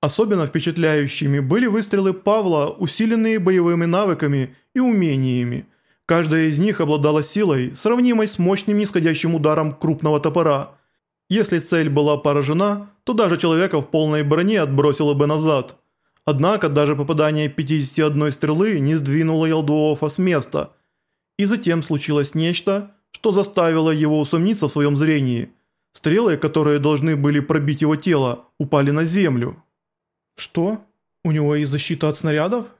Особенно впечатляющими были выстрелы Павла, усиленные боевыми навыками и умениями. Каждая из них обладала силой, сравнимой с мощным нисходящим ударом крупного топора. Если цель была поражена, то даже человека в полной броне отбросило бы назад. Однако даже попадание 51 стрелы не сдвинуло Елдуофа с места. И затем случилось нечто, что заставило его усомниться в своем зрении. Стрелы, которые должны были пробить его тело, упали на землю. «Что? У него есть защита от снарядов?»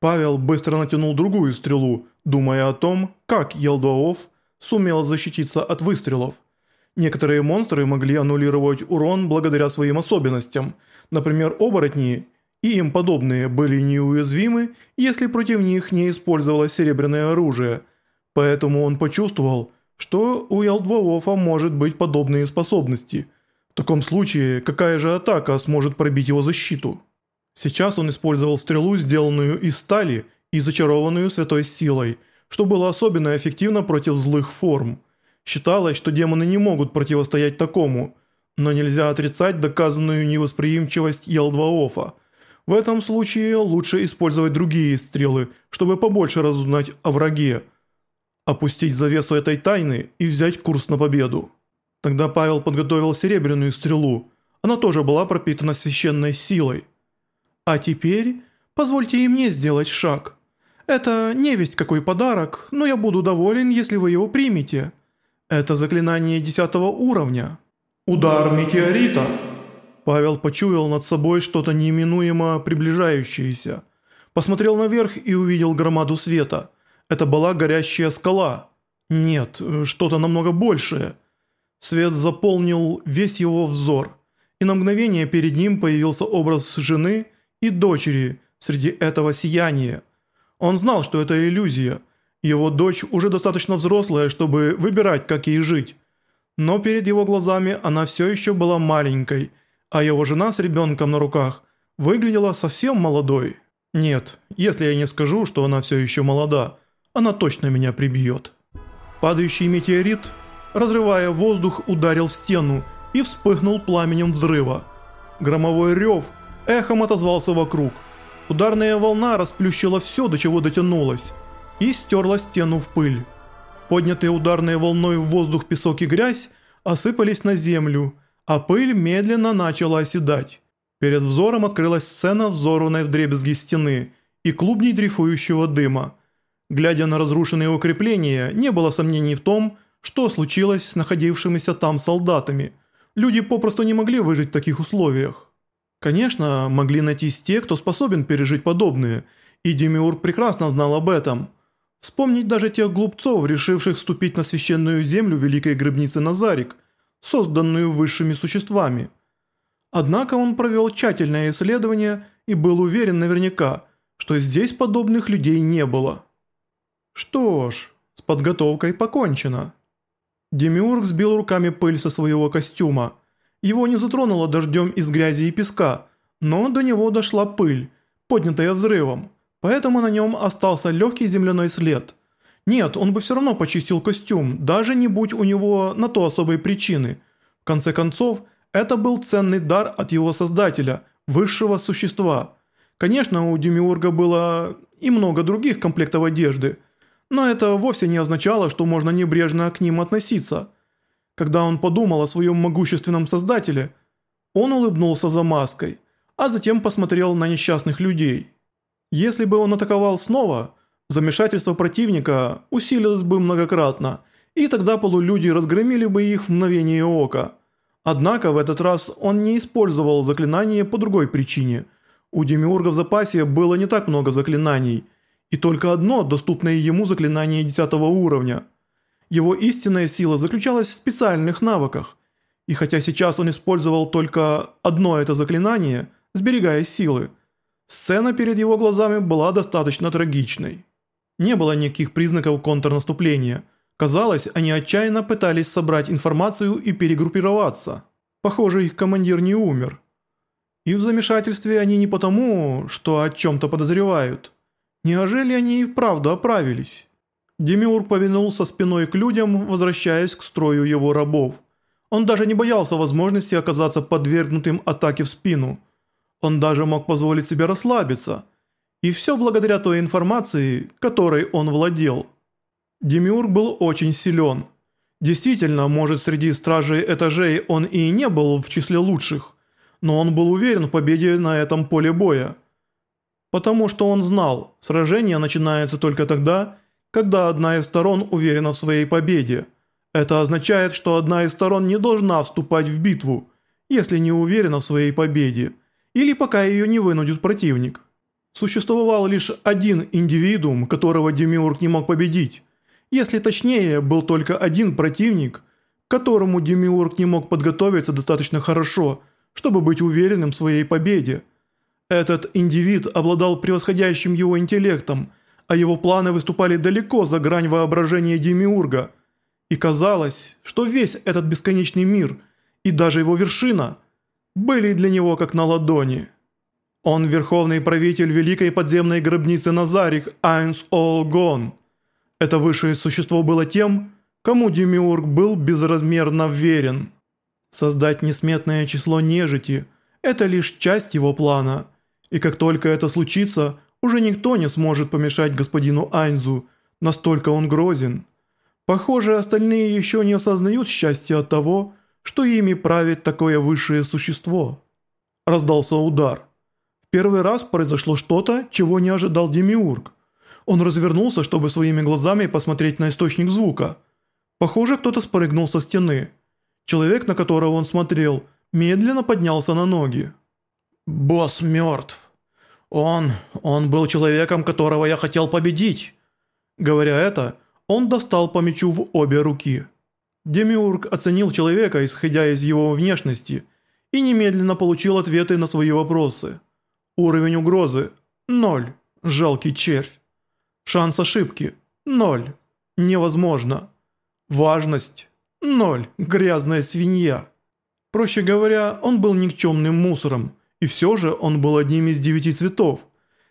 Павел быстро натянул другую стрелу, думая о том, как Елдуаоф сумел защититься от выстрелов. Некоторые монстры могли аннулировать урон благодаря своим особенностям. Например, оборотни и им подобные были неуязвимы, если против них не использовалось серебряное оружие. Поэтому он почувствовал, что у Елдваофа может быть подобные способности – в таком случае, какая же атака сможет пробить его защиту? Сейчас он использовал стрелу, сделанную из стали и зачарованную святой силой, что было особенно эффективно против злых форм. Считалось, что демоны не могут противостоять такому, но нельзя отрицать доказанную невосприимчивость Елдваофа. В этом случае лучше использовать другие стрелы, чтобы побольше разузнать о враге, опустить завесу этой тайны и взять курс на победу. Тогда Павел подготовил серебряную стрелу. Она тоже была пропитана священной силой. А теперь позвольте и мне сделать шаг. Это не весть какой подарок, но я буду доволен, если вы его примете. Это заклинание десятого уровня. Удар метеорита. Павел почуял над собой что-то неминуемо приближающееся. Посмотрел наверх и увидел громаду света. Это была горящая скала. Нет, что-то намного большее. Свет заполнил весь его взор, и на мгновение перед ним появился образ жены и дочери среди этого сияния. Он знал, что это иллюзия. Его дочь уже достаточно взрослая, чтобы выбирать, как ей жить. Но перед его глазами она все еще была маленькой, а его жена с ребенком на руках выглядела совсем молодой. Нет, если я не скажу, что она все еще молода, она точно меня прибьет. Падающий метеорит – разрывая воздух, ударил стену и вспыхнул пламенем взрыва. Громовой рев эхом отозвался вокруг. Ударная волна расплющила все, до чего дотянулась, и стерла стену в пыль. Поднятые ударной волной в воздух песок и грязь осыпались на землю, а пыль медленно начала оседать. Перед взором открылась сцена взорванной вдребезги стены и клубней дрейфующего дыма. Глядя на разрушенные укрепления, не было сомнений в том, что случилось с находившимися там солдатами? Люди попросту не могли выжить в таких условиях. Конечно, могли найтись те, кто способен пережить подобные, и Демиург прекрасно знал об этом. Вспомнить даже тех глупцов, решивших вступить на священную землю Великой Гробницы Назарик, созданную высшими существами. Однако он провел тщательное исследование и был уверен наверняка, что здесь подобных людей не было. Что ж, с подготовкой покончено. Демиург сбил руками пыль со своего костюма. Его не затронуло дождем из грязи и песка, но до него дошла пыль, поднятая взрывом, поэтому на нем остался легкий земляной след. Нет, он бы все равно почистил костюм, даже не будь у него на то особой причины. В конце концов, это был ценный дар от его создателя, высшего существа. Конечно, у Демиурга было и много других комплектов одежды – но это вовсе не означало, что можно небрежно к ним относиться. Когда он подумал о своем могущественном создателе, он улыбнулся за маской, а затем посмотрел на несчастных людей. Если бы он атаковал снова, замешательство противника усилилось бы многократно, и тогда полулюди разгромили бы их в мгновение ока. Однако в этот раз он не использовал заклинание по другой причине. У Демиурга в запасе было не так много заклинаний – и только одно доступное ему заклинание 10 уровня. Его истинная сила заключалась в специальных навыках, и хотя сейчас он использовал только одно это заклинание, сберегая силы, сцена перед его глазами была достаточно трагичной. Не было никаких признаков контрнаступления. Казалось, они отчаянно пытались собрать информацию и перегруппироваться. Похоже, их командир не умер. И в замешательстве они не потому, что о чем-то подозревают. Неужели они и вправду оправились? Демиург повинулся спиной к людям, возвращаясь к строю его рабов. Он даже не боялся возможности оказаться подвергнутым атаке в спину. Он даже мог позволить себе расслабиться. И все благодаря той информации, которой он владел. Демиург был очень силен. Действительно, может среди стражей этажей он и не был в числе лучших, но он был уверен в победе на этом поле боя. Потому что он знал, сражение начинается только тогда, когда одна из сторон уверена в своей победе. Это означает, что одна из сторон не должна вступать в битву, если не уверена в своей победе, или пока ее не вынудит противник. Существовал лишь один индивидуум, которого Демиург не мог победить. Если точнее, был только один противник, которому Демиург не мог подготовиться достаточно хорошо, чтобы быть уверенным в своей победе. Этот индивид обладал превосходящим его интеллектом, а его планы выступали далеко за грань воображения Демиурга. И казалось, что весь этот бесконечный мир и даже его вершина были для него как на ладони. Он верховный правитель великой подземной гробницы Назарик Айнс Олгон. Это высшее существо было тем, кому Демиург был безразмерно верен. Создать несметное число нежити – это лишь часть его плана. И как только это случится, уже никто не сможет помешать господину Айнзу, настолько он грозен. Похоже, остальные еще не осознают счастья от того, что ими правит такое высшее существо. Раздался удар. В первый раз произошло что-то, чего не ожидал Демиург. Он развернулся, чтобы своими глазами посмотреть на источник звука. Похоже, кто-то спрыгнул со стены. Человек, на которого он смотрел, медленно поднялся на ноги. «Босс мертв. Он... он был человеком, которого я хотел победить». Говоря это, он достал по мечу в обе руки. Демиург оценил человека, исходя из его внешности, и немедленно получил ответы на свои вопросы. Уровень угрозы – ноль, жалкий червь. Шанс ошибки – ноль, невозможно. Важность – ноль, грязная свинья. Проще говоря, он был никчемным мусором, и все же он был одним из девяти цветов.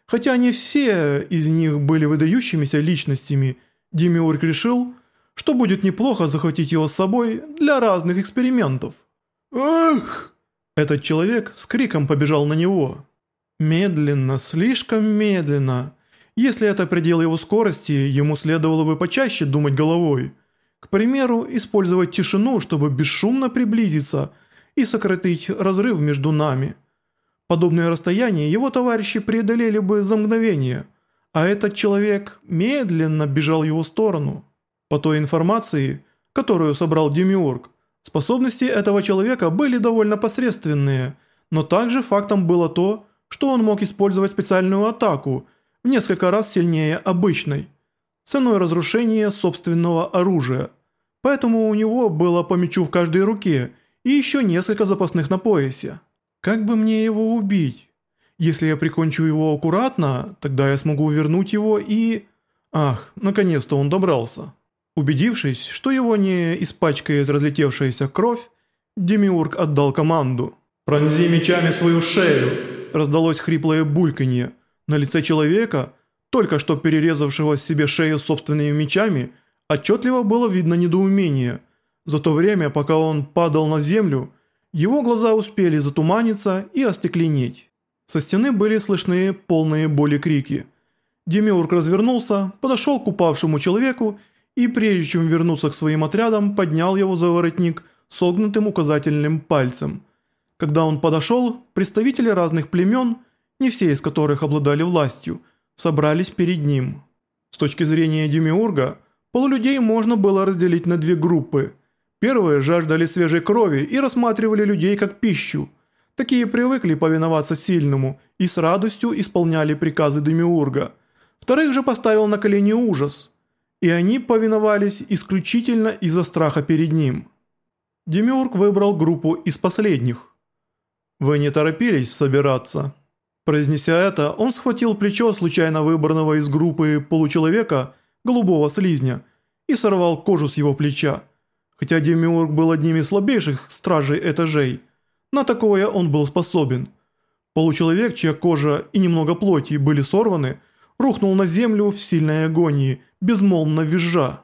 Хотя не все из них были выдающимися личностями, Демиург решил, что будет неплохо захватить его с собой для разных экспериментов. «Ах!» Этот человек с криком побежал на него. Медленно, слишком медленно. Если это предел его скорости, ему следовало бы почаще думать головой. К примеру, использовать тишину, чтобы бесшумно приблизиться и сократить разрыв между нами. Подобное расстояние его товарищи преодолели бы за мгновение, а этот человек медленно бежал в его сторону. По той информации, которую собрал Демиург, способности этого человека были довольно посредственные, но также фактом было то, что он мог использовать специальную атаку в несколько раз сильнее обычной, ценой разрушения собственного оружия. Поэтому у него было по мечу в каждой руке и еще несколько запасных на поясе. Как бы мне его убить? Если я прикончу его аккуратно, тогда я смогу вернуть его и... Ах, наконец-то он добрался. Убедившись, что его не испачкает разлетевшаяся кровь, Демиург отдал команду. «Пронзи мечами свою шею!» Раздалось хриплое бульканье. На лице человека, только что перерезавшего себе шею собственными мечами, отчетливо было видно недоумение. За то время, пока он падал на землю, его глаза успели затуманиться и остекленеть. Со стены были слышны полные боли крики. Демиург развернулся, подошел к упавшему человеку и прежде чем вернуться к своим отрядам, поднял его за воротник согнутым указательным пальцем. Когда он подошел, представители разных племен, не все из которых обладали властью, собрались перед ним. С точки зрения Демиурга, полулюдей можно было разделить на две группы. Первые жаждали свежей крови и рассматривали людей как пищу. Такие привыкли повиноваться сильному и с радостью исполняли приказы Демиурга. Вторых же поставил на колени ужас – и они повиновались исключительно из-за страха перед ним. Демиург выбрал группу из последних. «Вы не торопились собираться?» Произнеся это, он схватил плечо случайно выбранного из группы получеловека, голубого слизня, и сорвал кожу с его плеча. Хотя Демиург был одним из слабейших стражей этажей, на такое он был способен. Получеловек, чья кожа и немного плоти были сорваны – рухнул на землю в сильной агонии, безмолвно визжа.